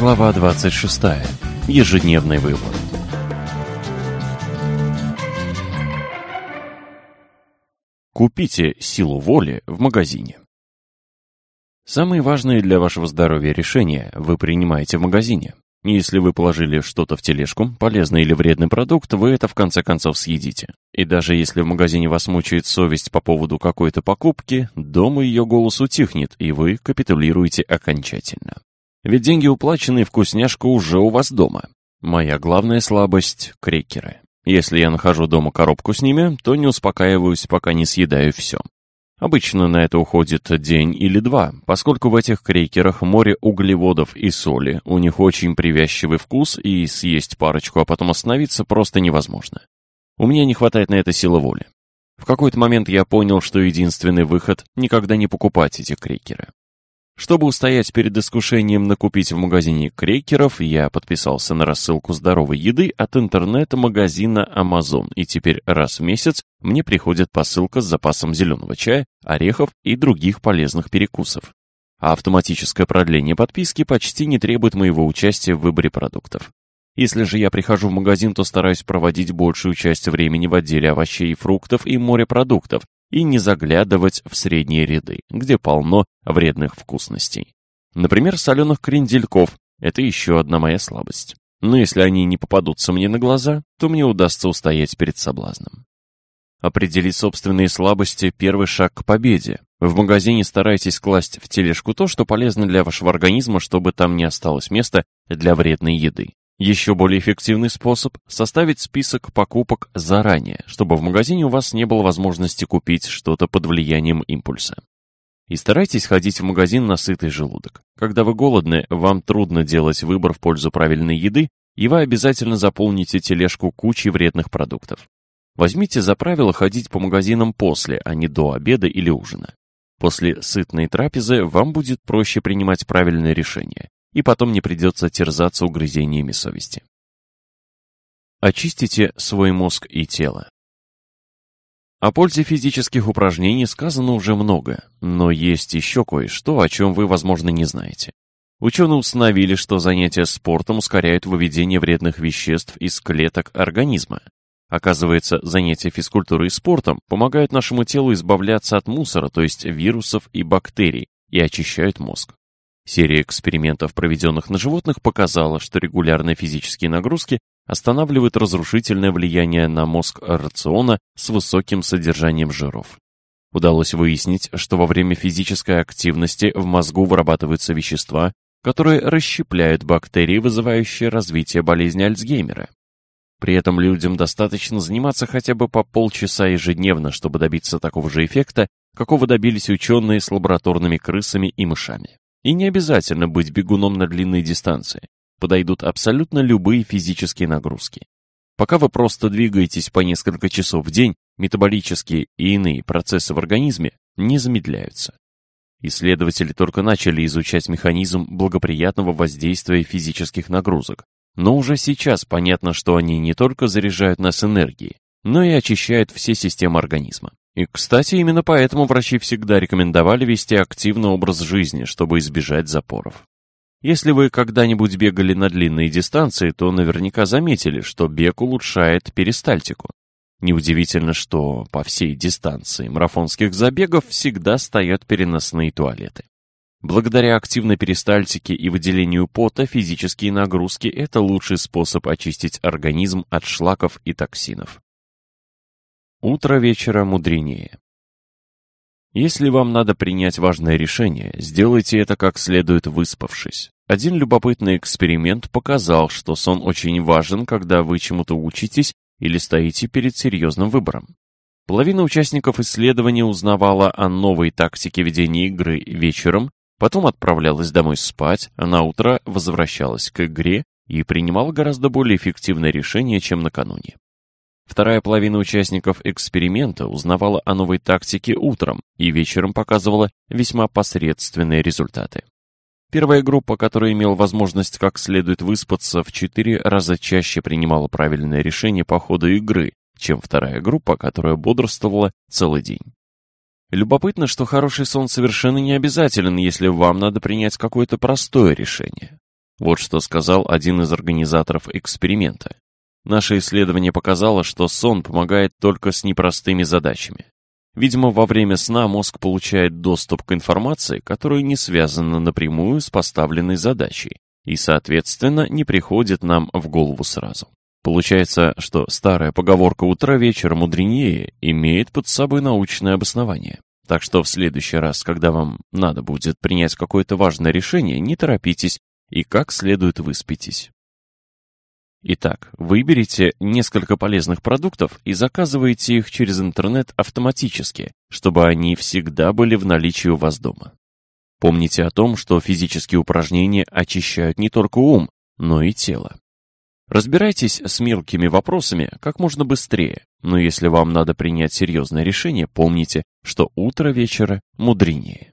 Глава 26. Ежедневный выбор. Купите силу воли в магазине. Самые важные для вашего здоровья решения вы принимаете в магазине. Если вы положили что-то в тележку, полезный или вредный продукт, вы это в конце концов съедите. И даже если в магазине вас мучает совесть по поводу какой-то покупки, дома ее голос утихнет, и вы капитулируете окончательно. Ведь деньги уплачены, вкусняшка уже у вас дома. Моя главная слабость — крекеры. Если я нахожу дома коробку с ними, то не успокаиваюсь, пока не съедаю все. Обычно на это уходит день или два, поскольку в этих крекерах море углеводов и соли, у них очень привязчивый вкус, и съесть парочку, а потом остановиться просто невозможно. У меня не хватает на это силы воли. В какой-то момент я понял, что единственный выход — никогда не покупать эти крекеры. Чтобы устоять перед искушением накупить в магазине крекеров, я подписался на рассылку здоровой еды от интернет-магазина Amazon, и теперь раз в месяц мне приходит посылка с запасом зеленого чая, орехов и других полезных перекусов. А автоматическое продление подписки почти не требует моего участия в выборе продуктов. Если же я прихожу в магазин, то стараюсь проводить большую часть времени в отделе овощей и фруктов и морепродуктов, и не заглядывать в средние ряды, где полно вредных вкусностей. Например, соленых крендельков – это еще одна моя слабость. Но если они не попадутся мне на глаза, то мне удастся устоять перед соблазном. Определить собственные слабости – первый шаг к победе. В магазине старайтесь класть в тележку то, что полезно для вашего организма, чтобы там не осталось места для вредной еды. Еще более эффективный способ – составить список покупок заранее, чтобы в магазине у вас не было возможности купить что-то под влиянием импульса. И старайтесь ходить в магазин на сытый желудок. Когда вы голодны, вам трудно делать выбор в пользу правильной еды, и вы обязательно заполните тележку кучей вредных продуктов. Возьмите за правило ходить по магазинам после, а не до обеда или ужина. После сытной трапезы вам будет проще принимать правильные решения и потом не придется терзаться угрызениями совести. Очистите свой мозг и тело. О пользе физических упражнений сказано уже много, но есть еще кое-что, о чем вы, возможно, не знаете. Ученые установили, что занятия спортом ускоряют выведение вредных веществ из клеток организма. Оказывается, занятия физкультурой и спортом помогают нашему телу избавляться от мусора, то есть вирусов и бактерий, и очищают мозг. Серия экспериментов, проведенных на животных, показала, что регулярные физические нагрузки останавливают разрушительное влияние на мозг рациона с высоким содержанием жиров. Удалось выяснить, что во время физической активности в мозгу вырабатываются вещества, которые расщепляют бактерии, вызывающие развитие болезни Альцгеймера. При этом людям достаточно заниматься хотя бы по полчаса ежедневно, чтобы добиться такого же эффекта, какого добились ученые с лабораторными крысами и мышами. И не обязательно быть бегуном на длинные дистанции. Подойдут абсолютно любые физические нагрузки. Пока вы просто двигаетесь по несколько часов в день, метаболические и иные процессы в организме не замедляются. Исследователи только начали изучать механизм благоприятного воздействия физических нагрузок, но уже сейчас понятно, что они не только заряжают нас энергией, но и очищают все системы организма. И, кстати, именно поэтому врачи всегда рекомендовали вести активный образ жизни, чтобы избежать запоров. Если вы когда-нибудь бегали на длинные дистанции, то наверняка заметили, что бег улучшает перистальтику. Неудивительно, что по всей дистанции марафонских забегов всегда стоят переносные туалеты. Благодаря активной перистальтике и выделению пота физические нагрузки – это лучший способ очистить организм от шлаков и токсинов. Утро вечера мудренее. Если вам надо принять важное решение, сделайте это как следует выспавшись. Один любопытный эксперимент показал, что сон очень важен, когда вы чему-то учитесь или стоите перед серьезным выбором. Половина участников исследования узнавала о новой тактике ведения игры вечером, потом отправлялась домой спать, а на утро возвращалась к игре и принимала гораздо более эффективное решение, чем накануне. Вторая половина участников эксперимента узнавала о новой тактике утром и вечером показывала весьма посредственные результаты. Первая группа, которая имела возможность как следует выспаться, в четыре раза чаще принимала правильное решение по ходу игры, чем вторая группа, которая бодрствовала целый день. Любопытно, что хороший сон совершенно не обязателен, если вам надо принять какое-то простое решение. Вот что сказал один из организаторов эксперимента. Наше исследование показало, что сон помогает только с непростыми задачами. Видимо, во время сна мозг получает доступ к информации, которая не связана напрямую с поставленной задачей, и, соответственно, не приходит нам в голову сразу. Получается, что старая поговорка «утро вечера мудренее» имеет под собой научное обоснование. Так что в следующий раз, когда вам надо будет принять какое-то важное решение, не торопитесь и как следует выспитесь. Итак, выберите несколько полезных продуктов и заказывайте их через интернет автоматически, чтобы они всегда были в наличии у вас дома. Помните о том, что физические упражнения очищают не только ум, но и тело. Разбирайтесь с мелкими вопросами как можно быстрее, но если вам надо принять серьезное решение, помните, что утро вечера мудренее.